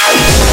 Bye.